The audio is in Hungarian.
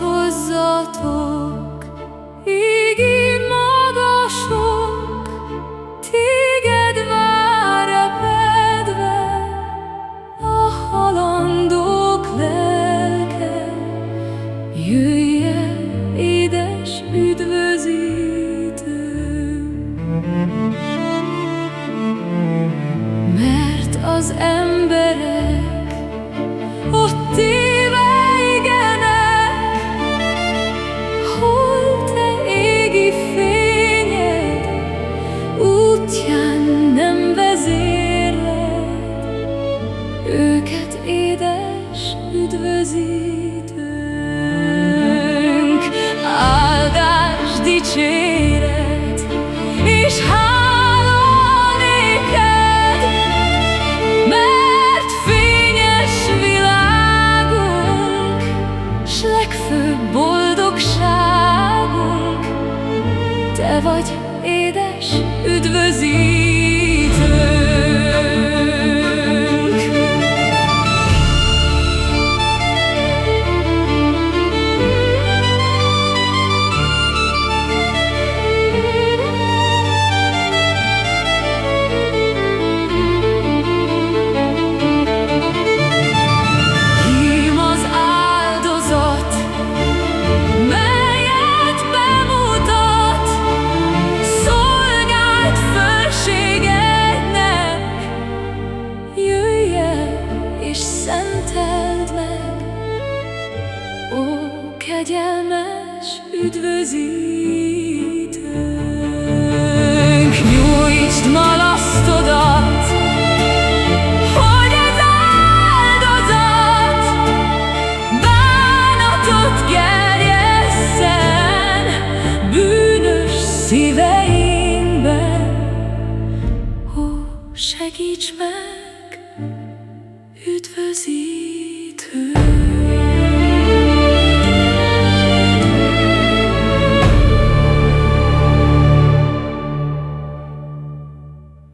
imádkozzatok, ígér magasok, téged már repedve, a halandók lelke, jöjjel, édes üdvözítőm. Mert az emberek őket édes üdvözítőnk. Szenteld meg, ó kegyelmes üdvözítőnk. Nyújtsd malasztodat, hogy az áldozat bánatot gerjesszen bűnös szíveinkben. Ó, segíts meg, üdvözítő!